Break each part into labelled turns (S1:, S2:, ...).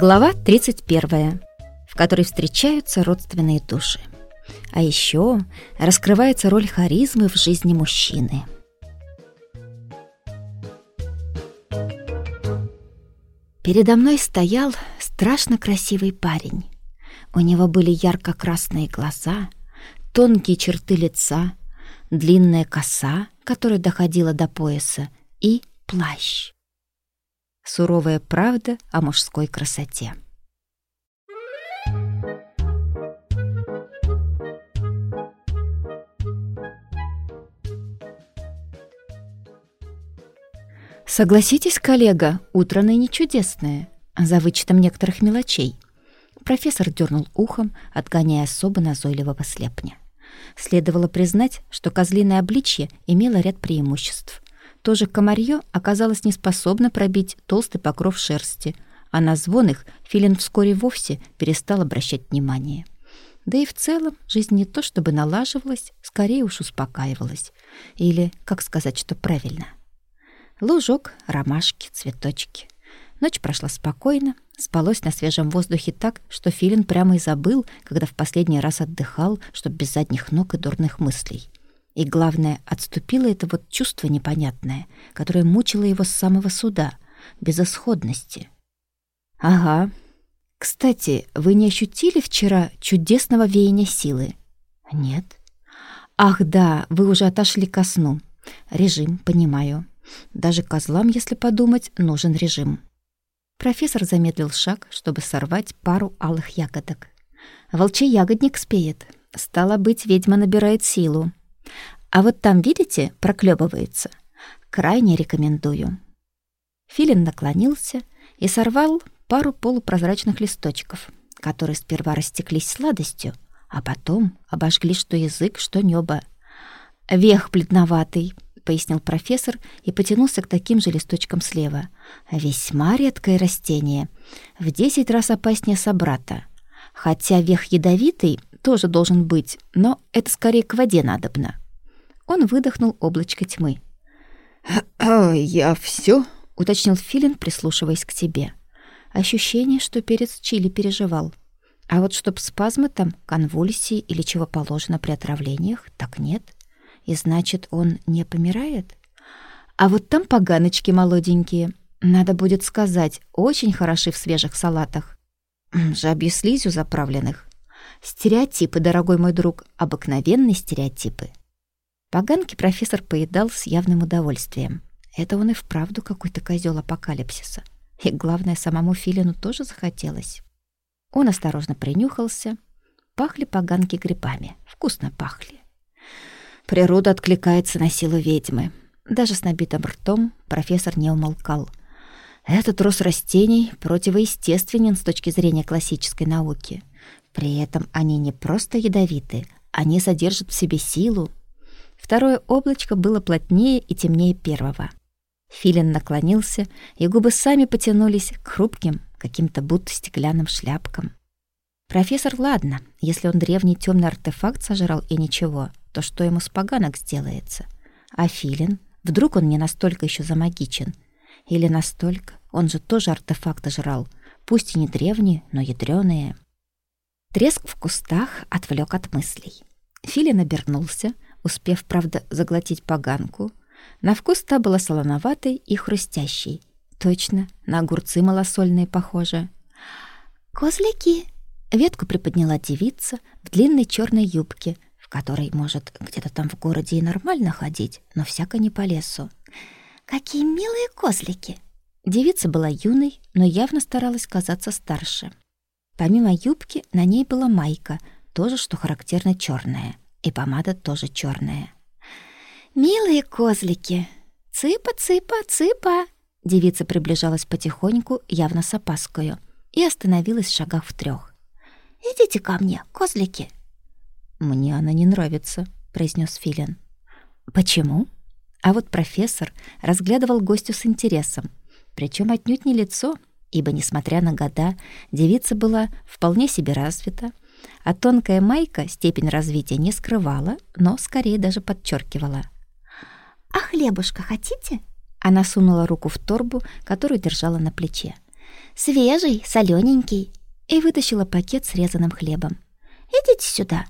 S1: Глава 31, в которой встречаются родственные души. А еще раскрывается роль харизмы в жизни мужчины. Передо мной стоял страшно красивый парень. У него были ярко-красные глаза, тонкие черты лица, длинная коса, которая доходила до пояса, и плащ. Суровая правда о мужской красоте. Согласитесь, коллега, утро ныне чудесное, за вычетом некоторых мелочей. Профессор дернул ухом, отгоняя особо назойливого слепня. Следовало признать, что козлиное обличье имело ряд преимуществ. То же комарье оказалось неспособно пробить толстый покров шерсти, а на звон их филин вскоре вовсе перестал обращать внимание. Да и в целом жизнь не то чтобы налаживалась, скорее уж успокаивалась. Или, как сказать, что правильно. Лужок, ромашки, цветочки. Ночь прошла спокойно, спалось на свежем воздухе так, что Филин прямо и забыл, когда в последний раз отдыхал, чтоб без задних ног и дурных мыслей. И главное, отступило это вот чувство непонятное, которое мучило его с самого суда, безысходности. Ага. Кстати, вы не ощутили вчера чудесного веяния силы? Нет. Ах, да, вы уже отошли ко сну. Режим, понимаю. Даже козлам, если подумать, нужен режим. Профессор замедлил шаг, чтобы сорвать пару алых ягодок. Волчий ягодник спеет. Стало быть, ведьма набирает силу. А вот там, видите, проклёбывается. Крайне рекомендую. Филин наклонился и сорвал пару полупрозрачных листочков, которые сперва растеклись сладостью, а потом обожгли что язык, что небо. «Вех бледноватый», — пояснил профессор и потянулся к таким же листочкам слева. «Весьма редкое растение. В десять раз опаснее собрата. Хотя вех ядовитый тоже должен быть, но это скорее к воде надобно. Он выдохнул облачко тьмы.
S2: «А, я все,
S1: уточнил Филин, прислушиваясь к тебе. Ощущение, что перец чили переживал. А вот чтоб спазмы там, конвульсии или чего положено при отравлениях, так нет. И значит, он не помирает? А вот там поганочки молоденькие. Надо будет сказать, очень хороши в свежих салатах. Жабьи слизью заправленных. Стереотипы, дорогой мой друг, обыкновенные стереотипы. Поганки профессор поедал с явным удовольствием. Это он и вправду какой-то козел апокалипсиса. И главное, самому Филину тоже захотелось. Он осторожно принюхался. Пахли поганки грибами. Вкусно пахли. Природа откликается на силу ведьмы. Даже с набитым ртом профессор не умолкал. Этот рост растений противоестественен с точки зрения классической науки. При этом они не просто ядовиты, они содержат в себе силу, Второе облачко было плотнее и темнее первого. Филин наклонился, и губы сами потянулись к хрупким, каким-то будто стеклянным шляпкам. Профессор, ладно, если он древний темный артефакт сожрал и ничего, то что ему с поганок сделается? А Филин? Вдруг он не настолько еще замагичен? Или настолько? Он же тоже артефакты жрал, пусть и не древние, но ядреные. Треск в кустах отвлек от мыслей. Филин обернулся, успев, правда, заглотить поганку. На вкус та была солоноватой и хрустящей. Точно, на огурцы малосольные похоже. «Козляки!» Ветку приподняла девица в длинной черной юбке, в которой, может, где-то там в городе и нормально ходить, но всяко не по лесу. «Какие милые козлики!» Девица была юной, но явно старалась казаться старше. Помимо юбки на ней была майка, тоже, что характерно черная. И помада тоже черная. «Милые козлики! Цыпа, цыпа, цыпа!» Девица приближалась потихоньку, явно с опаскою, и остановилась в шагах в трех. «Идите ко мне, козлики!»
S2: «Мне она не нравится», — произнес Филин.
S1: «Почему?» А вот профессор разглядывал гостю с интересом, причем отнюдь не лицо, ибо, несмотря на года, девица была вполне себе развита, а тонкая майка степень развития не скрывала, но скорее даже подчеркивала.
S3: «А хлебушка хотите?»
S1: Она сунула руку в торбу, которую держала на плече. свежий, солененький, и вытащила пакет с резаным хлебом. Идите сюда.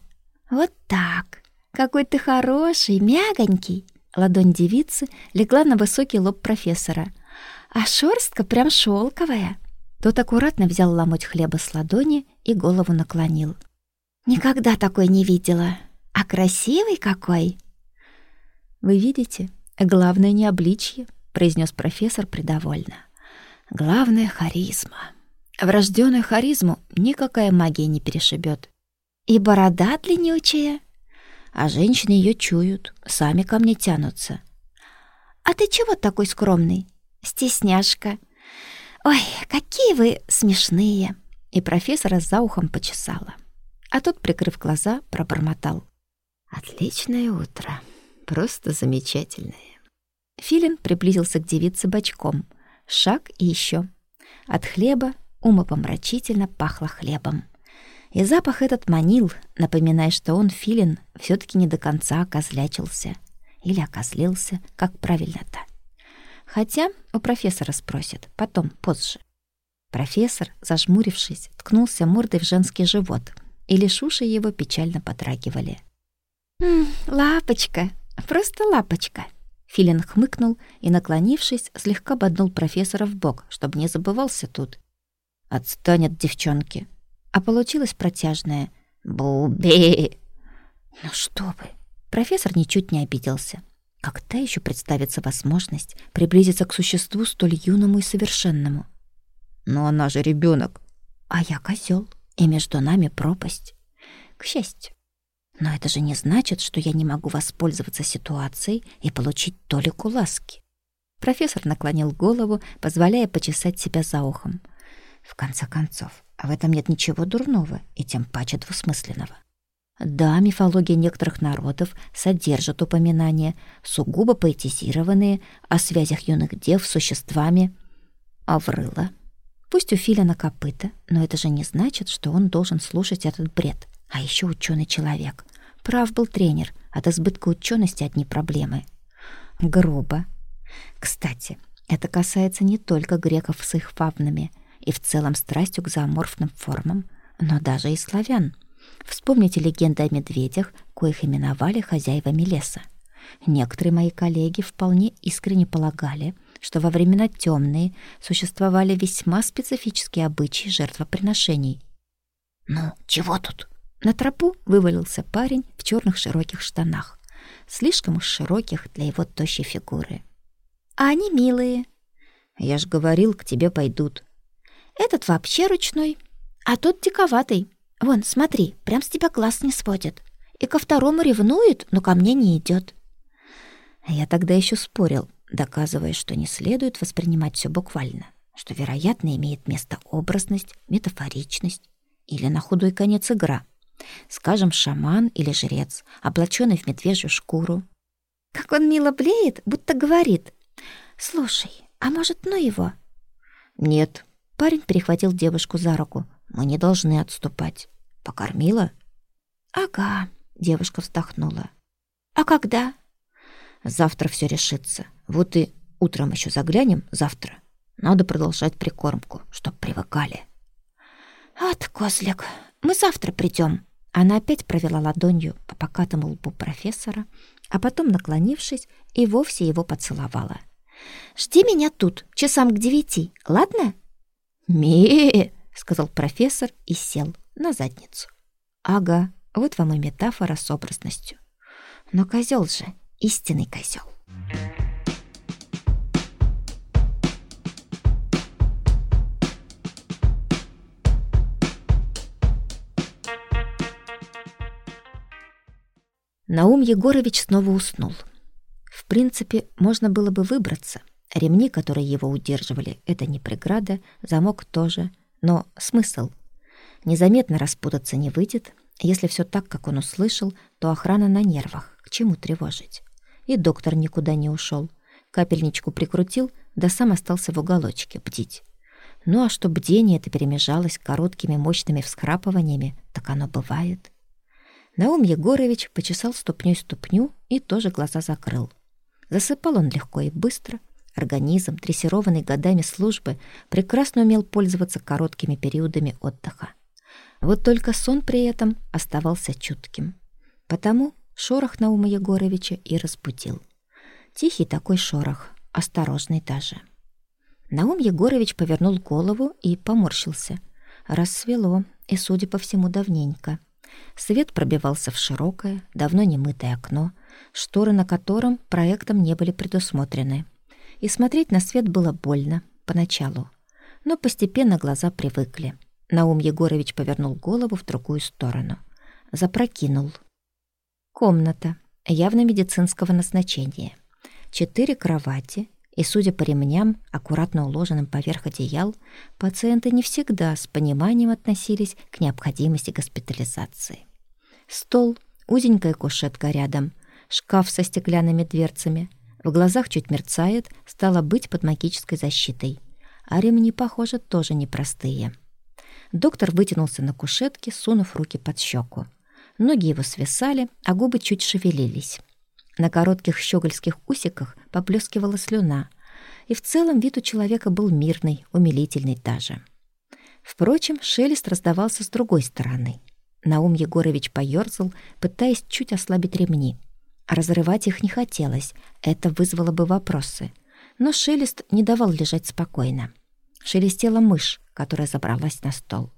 S1: Вот так. Какой ты хороший, мягонький. Ладонь девицы легла на высокий лоб профессора. А шерстка прям шелковая. Тот аккуратно взял ломоть хлеба с ладони и голову наклонил. Никогда такой не видела. А красивый какой. Вы видите, главное не обличье, произнес профессор придовольно. Главное харизма. Врожденную харизму никакая магия не перешибет. И борода длиннючая. А женщины ее чуют, сами ко мне тянутся. А ты чего такой скромный? Стесняшка. Ой, какие вы смешные. И профессора за ухом почесала. А тот, прикрыв глаза, пробормотал: Отличное утро. Просто замечательное. Филин приблизился к девице бочком. Шаг и еще. От хлеба умопомрачительно пахло хлебом. И запах этот манил, напоминая, что он, филин, все таки не до конца окозлячился. Или окозлился, как правильно-то. Хотя у профессора спросят, потом, позже. Профессор, зажмурившись, ткнулся мордой в женский живот, и лишь уши его печально потрагивали. «М лапочка, просто лапочка!» Филин хмыкнул и, наклонившись, слегка боднул профессора в бок, чтобы не забывался тут. «Отстань от девчонки!» А получилось протяжное «Буби!» «Ну что вы!» Профессор ничуть не обиделся. Когда еще представится возможность приблизиться к существу столь юному и совершенному? Но она же ребенок, а я козел, и между нами пропасть. К счастью. Но это же не значит, что я не могу воспользоваться ситуацией и получить толику ласки. Профессор наклонил голову, позволяя почесать себя за ухом. В конце концов, в этом нет ничего дурного и тем паче двусмысленного. Да, мифология некоторых народов содержит упоминания, сугубо поэтизированные, о связях юных дев с существами. Аврыла. Пусть у Филина копыта, но это же не значит, что он должен слушать этот бред. А еще ученый человек. Прав был тренер, от избытка учености одни проблемы. Грубо. Кстати, это касается не только греков с их фавнами и в целом страстью к зооморфным формам, но даже и славян. Вспомните легенды о медведях, коих именовали хозяевами леса. Некоторые мои коллеги вполне искренне полагали, что во времена темные существовали весьма специфические обычаи жертвоприношений. «Ну, чего тут?» На тропу вывалился парень в черных широких штанах, слишком уж широких для его тощей фигуры. «А они милые». «Я ж говорил, к тебе пойдут». «Этот вообще ручной, а тот диковатый. Вон, смотри, прям с тебя глаз не сводит. И ко второму ревнует, но ко мне не идет. Я тогда еще спорил, доказывая, что не следует воспринимать все буквально, что, вероятно, имеет место образность, метафоричность или на худой конец игра. Скажем, шаман или жрец, облаченный в медвежью шкуру. Как он мило блеет, будто говорит. «Слушай, а может, ну его?» «Нет». Парень перехватил девушку за руку. «Мы не должны отступать. Покормила?» «Ага», — девушка вздохнула. «А когда?» «Завтра все решится. Вот и утром еще заглянем, завтра. Надо продолжать прикормку, чтоб привыкали». «От, козлик, мы завтра придем. Она опять провела ладонью по покатому лбу профессора, а потом, наклонившись, и вовсе его поцеловала. «Жди меня тут, часам к девяти, ладно?» «Ме!» — сказал профессор и сел на задницу. «Ага, вот вам и метафора с образностью. Но козел же, истинный козел. Наум Егорович снова уснул. В принципе, можно было бы выбраться. Ремни, которые его удерживали, это не преграда, замок тоже. Но смысл? Незаметно распутаться не выйдет. Если все так, как он услышал, то охрана на нервах. К чему тревожить? И доктор никуда не ушел. Капельничку прикрутил, да сам остался в уголочке бдить. Ну а что бдение это перемежалось короткими мощными вскрапываниями, так оно бывает. Наум Егорович почесал ступнёй ступню и тоже глаза закрыл. Засыпал он легко и быстро, Организм, дрессированный годами службы, прекрасно умел пользоваться короткими периодами отдыха. Вот только сон при этом оставался чутким. Потому шорох Наума Егоровича и разбудил. Тихий такой шорох, осторожный даже. Наум Егорович повернул голову и поморщился. Рассвело, и, судя по всему, давненько. Свет пробивался в широкое, давно немытое окно, шторы на котором проектом не были предусмотрены. И смотреть на свет было больно поначалу. Но постепенно глаза привыкли. Наум Егорович повернул голову в другую сторону. Запрокинул. Комната, явно медицинского назначения. Четыре кровати, и, судя по ремням, аккуратно уложенным поверх одеял, пациенты не всегда с пониманием относились к необходимости госпитализации. Стол, узенькая кушетка рядом, шкаф со стеклянными дверцами, в глазах чуть мерцает, стало быть под магической защитой. А ремни, похоже, тоже непростые. Доктор вытянулся на кушетке, сунув руки под щеку. Ноги его свисали, а губы чуть шевелились. На коротких щегольских усиках поблескивала слюна, и в целом вид у человека был мирный, умилительный даже. Впрочем, шелест раздавался с другой стороны. Наум Егорович поёрзал, пытаясь чуть ослабить ремни. Разрывать их не хотелось, это вызвало бы вопросы. Но шелест не давал лежать спокойно. Шелестела мышь, которая забралась на стол.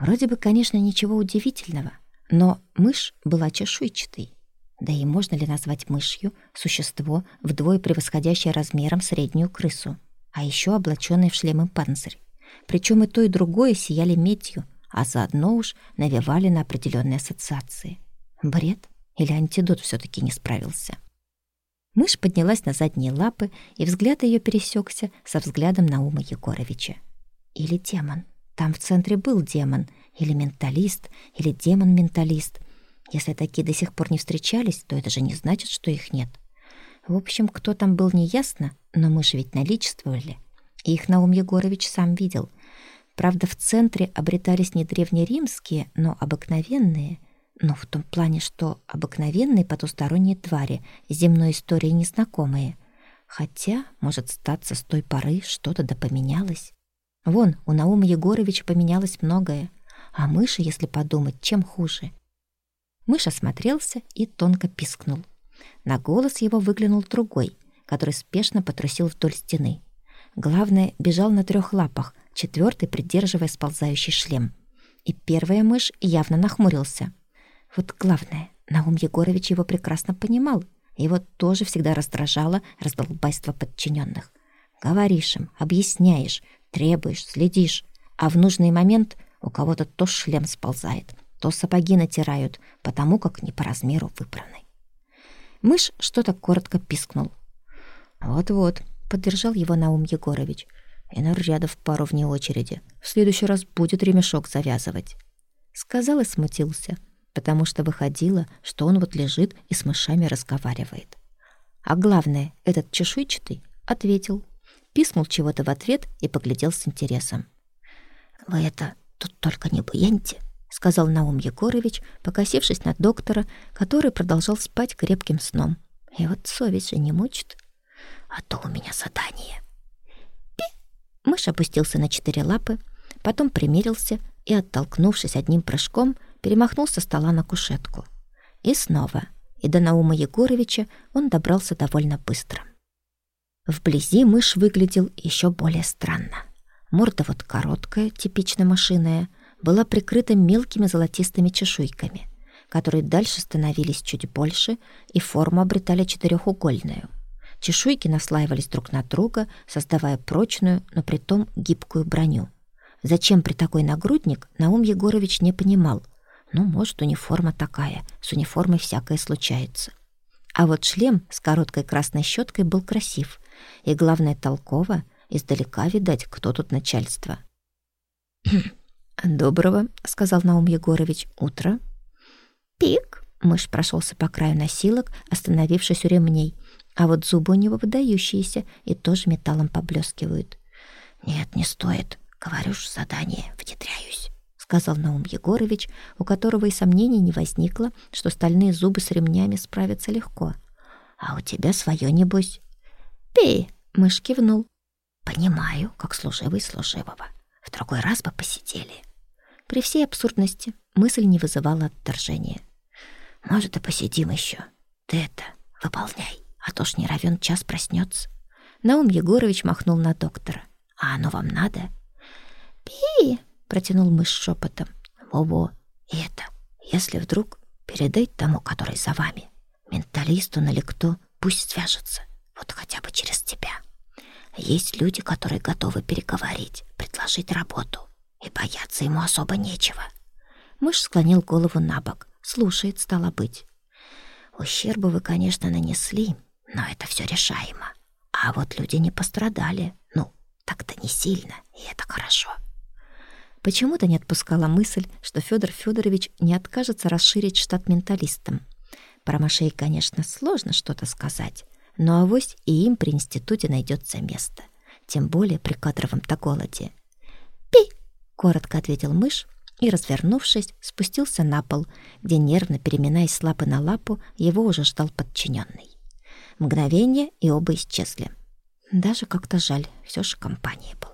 S1: Вроде бы, конечно, ничего удивительного, но мышь была чешуйчатой. Да и можно ли назвать мышью существо, вдвое превосходящее размером среднюю крысу, а еще облаченное в шлем и панцирь? Причем и то, и другое сияли медью, а заодно уж навевали на определенные ассоциации. Бред? Или антидот все таки не справился? Мышь поднялась на задние лапы, и взгляд ее пересекся со взглядом Наума Егоровича. Или демон. Там в центре был демон, или менталист, или демон-менталист, если такие до сих пор не встречались, то это же не значит, что их нет. В общем, кто там был, неясно, но мы же ведь наличествовали. И их Наум Егорович сам видел. Правда, в центре обретались не древнеримские, но обыкновенные. Но в том плане, что обыкновенные потусторонние твари, земной истории незнакомые. Хотя, может, статься с той поры что-то да поменялось. Вон, у Наума Егоровича поменялось многое. А мыши, если подумать, чем хуже — Мышь осмотрелся и тонко пискнул. На голос его выглянул другой, который спешно потрусил вдоль стены. Главное, бежал на трех лапах, четвертый придерживая сползающий шлем. И первая мышь явно нахмурился. Вот главное, Наум Егорович его прекрасно понимал. Его тоже всегда раздражало раздолбайство подчиненных. Говоришь им, объясняешь, требуешь, следишь, а в нужный момент у кого-то то шлем сползает, то сапоги натирают, потому как не по размеру выбраны. Мышь что-то коротко пискнул. «Вот-вот», — поддержал его Наум Егорович. «И нарядов пару вне очереди. В следующий раз будет ремешок завязывать». Сказал и смутился, потому что выходило, что он вот лежит и с мышами разговаривает. А главное, этот чешуйчатый ответил. Пискнул чего-то в ответ и поглядел с интересом. «Вы это тут только не буяньте», сказал Наум Егорович, покосившись на доктора, который продолжал спать крепким сном. И вот совесть же не мучит. А то у меня задание. Пи! Мышь опустился на четыре лапы, потом примерился и, оттолкнувшись одним прыжком, перемахнул со стола на кушетку. И снова. И до Наума Егоровича он добрался довольно быстро. Вблизи мышь выглядел еще более странно. Морда вот короткая, типично мышиная, была прикрыта мелкими золотистыми чешуйками, которые дальше становились чуть больше и форму обретали четырехугольную. Чешуйки наслаивались друг на друга, создавая прочную, но при том гибкую броню. Зачем при такой нагрудник, Наум Егорович не понимал. Ну, может, униформа такая, с униформой всякое случается. А вот шлем с короткой красной щеткой был красив, и, главное, толково, издалека видать, кто тут начальство. «Доброго», — сказал Наум Егорович. «Утро». «Пик», — мышь прошелся по краю носилок, остановившись у ремней. А вот зубы у него выдающиеся и тоже металлом поблескивают. «Нет, не стоит. Говорю ж, задание, внедряюсь», — сказал Наум Егорович, у которого и сомнений не возникло, что стальные зубы с ремнями справятся легко. «А у тебя свое, небось?» «Пи!» — Мышь кивнул. Понимаю, как служивый служивого. В другой раз бы посидели. При всей абсурдности мысль не вызывала отторжения. Может, и посидим еще. Ты это, выполняй, а то ж не равен час проснется. Наум Егорович махнул на доктора. А оно вам надо? Пи! Протянул мышь шепотом. Во-во, и это, если вдруг, передай тому, который за вами, менталисту или кто, пусть свяжется, вот хотя бы через тебя. Есть люди, которые готовы переговорить, предложить работу, и бояться ему особо нечего. Мышь склонил голову на бок, слушает, стало быть. Ущерба вы, конечно, нанесли, но это все решаемо. А вот люди не пострадали. Ну, так-то не сильно, и это хорошо. Почему-то не отпускала мысль, что Федор Федорович не откажется расширить штат менталистам. Про мышей, конечно, сложно что-то сказать, но авось и им при институте найдется место, тем более при кадровом-то голоде. «Пи!» — коротко ответил мышь и, развернувшись, спустился на пол, где, нервно переминаясь с лапы на лапу, его уже ждал подчиненный. Мгновение, и оба исчезли. Даже как-то жаль, все же компания была.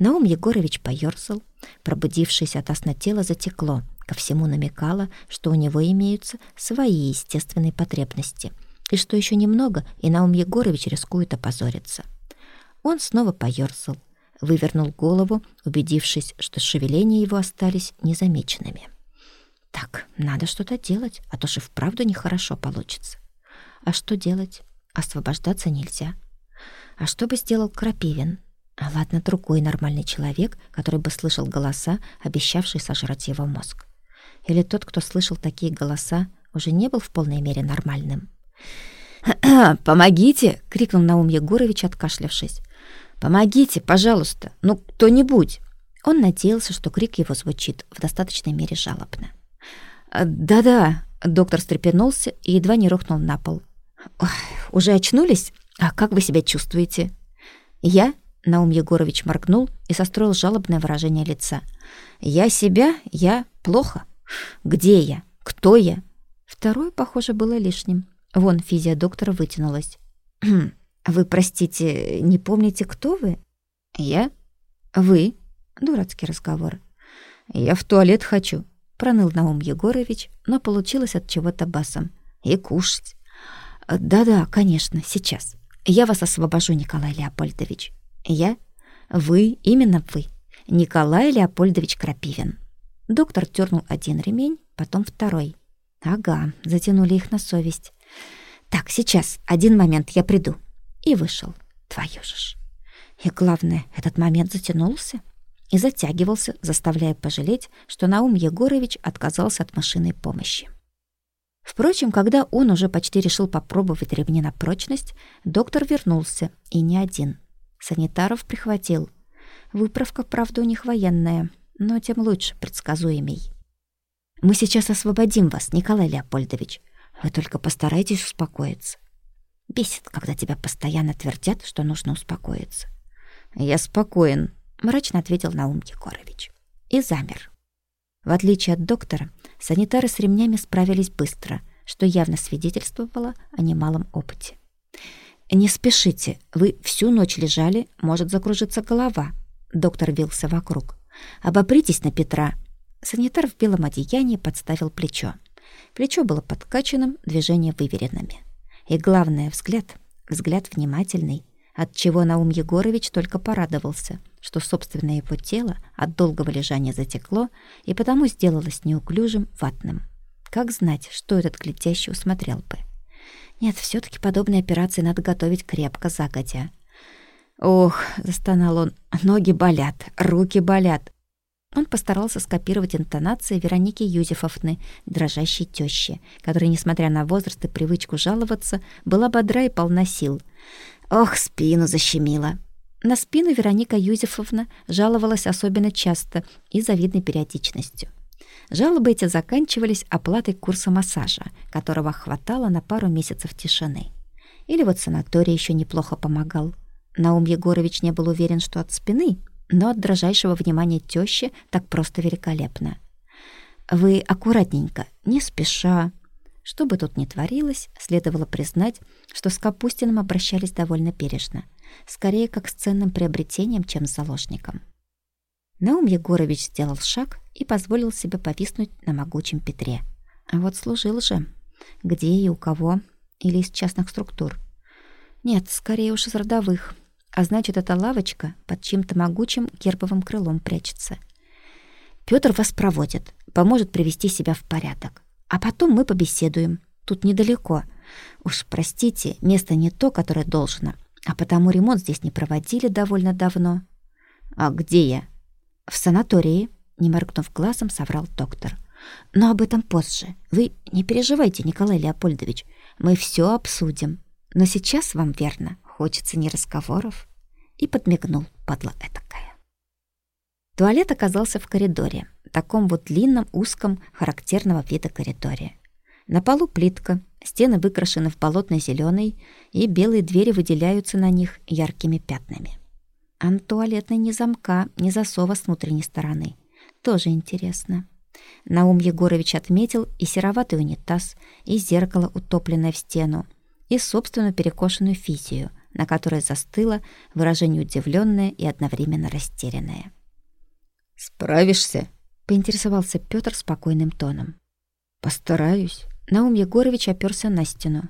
S1: Наум Егорович поёрзал, пробудившись от сна тело затекло, ко всему намекало, что у него имеются свои естественные потребности, и что еще немного, и Наум Егорович рискует опозориться. Он снова поёрзал, вывернул голову, убедившись, что шевеления его остались незамеченными. Так, надо что-то делать, а то же вправду нехорошо получится. А что делать? Освобождаться нельзя. А что бы сделал Крапивин? А ладно, другой нормальный человек, который бы слышал голоса, обещавшие сожрать его мозг. Или тот, кто слышал такие голоса, уже не был в полной мере нормальным. «Помогите!» — крикнул Наум Егорович, откашлявшись. «Помогите, пожалуйста! Ну, кто-нибудь!» Он надеялся, что крик его звучит в достаточной мере жалобно. «Да-да», — доктор стрепенулся и едва не рухнул на пол. «Уже очнулись? А как вы себя чувствуете?» «Я?» Наум Егорович моргнул и состроил жалобное выражение лица. «Я себя? Я плохо? Где я? Кто я?» Второе, похоже, было лишним. Вон физия доктора вытянулась. «Хм, «Вы, простите, не помните, кто вы?» «Я? Вы?» Дурацкий разговор. «Я в туалет хочу», — проныл Наум Егорович, но получилось от чего-то басом. «И кушать». «Да-да, конечно, сейчас. Я вас освобожу, Николай Леопольдович. Я? Вы, именно вы. Николай Леопольдович Крапивин. Доктор дернул один ремень, потом второй. Ага, затянули их на совесть. Так, сейчас, один момент, я приду. И вышел. Твою же ж. И главное, этот момент затянулся и затягивался, заставляя пожалеть, что Наум Егорович отказался от машинной помощи. Впрочем, когда он уже почти решил попробовать ремни на прочность, доктор вернулся, и не один — Санитаров прихватил. Выправка, правда, у них военная, но тем лучше, предсказуемей. Мы сейчас освободим вас, Николай Леопольдович. Вы только постарайтесь успокоиться. Бесит, когда тебя постоянно твердят, что нужно успокоиться. Я спокоен, мрачно ответил Наум Егорович. И замер. В отличие от доктора, санитары с ремнями справились быстро, что явно свидетельствовало о немалом опыте. «Не спешите, вы всю ночь лежали, может закружиться голова». Доктор вился вокруг. «Обопритесь на Петра». Санитар в белом одеянии подставил плечо. Плечо было подкачанным, движения выверенными. И главное — взгляд. Взгляд внимательный, от чего Наум Егорович только порадовался, что собственное его тело от долгого лежания затекло и потому сделалось неуклюжим, ватным. Как знать, что этот глядящий усмотрел бы? Нет, все таки подобные операции надо готовить крепко загодя. «Ох», — застонал он, — «ноги болят, руки болят». Он постарался скопировать интонации Вероники Юзефовны, дрожащей тещи, которая, несмотря на возраст и привычку жаловаться, была бодра и полна сил. «Ох, спину защемило!» На спину Вероника Юзефовна жаловалась особенно часто и завидной периодичностью. Жалобы эти заканчивались оплатой курса массажа, которого хватало на пару месяцев тишины. Или вот санаторий еще неплохо помогал. Наум Егорович не был уверен, что от спины, но от дрожайшего внимания тещи так просто великолепно. «Вы аккуратненько, не спеша». Что бы тут ни творилось, следовало признать, что с Капустиным обращались довольно бережно, скорее как с ценным приобретением, чем с заложником. Наум Егорович сделал шаг и позволил себе повиснуть на могучем Петре. А вот служил же. Где и у кого? Или из частных структур? Нет, скорее уж из родовых. А значит, эта лавочка под чьим-то могучим гербовым крылом прячется. Пётр вас проводит, поможет привести себя в порядок. А потом мы побеседуем. Тут недалеко. Уж простите, место не то, которое должно. А потому ремонт здесь не проводили довольно давно. А где я? В санатории, не моргнув глазом, соврал доктор. Но об этом позже. Вы не переживайте, Николай Леопольдович. Мы все обсудим. Но сейчас вам верно, хочется не разговоров. И подмигнул, падла этакая. Туалет оказался в коридоре, таком вот длинном, узком, характерного вида коридоре. На полу плитка, стены выкрашены в болотно зеленый и белые двери выделяются на них яркими пятнами. А на ни замка, ни засова с внутренней стороны. Тоже интересно. Наум Егорович отметил и сероватый унитаз, и зеркало, утопленное в стену, и собственную перекошенную физию, на которой застыло выражение удивленное и одновременно растерянное.
S2: «Справишься?»
S1: — поинтересовался Петр спокойным тоном. «Постараюсь». Наум Егорович оперся на стену.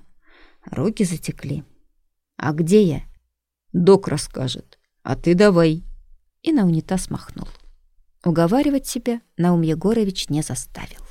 S1: Руки затекли. «А где я?»
S2: «Док расскажет. А ты давай».
S1: И на унитаз махнул. Уговаривать себя Наум Егорович не заставил.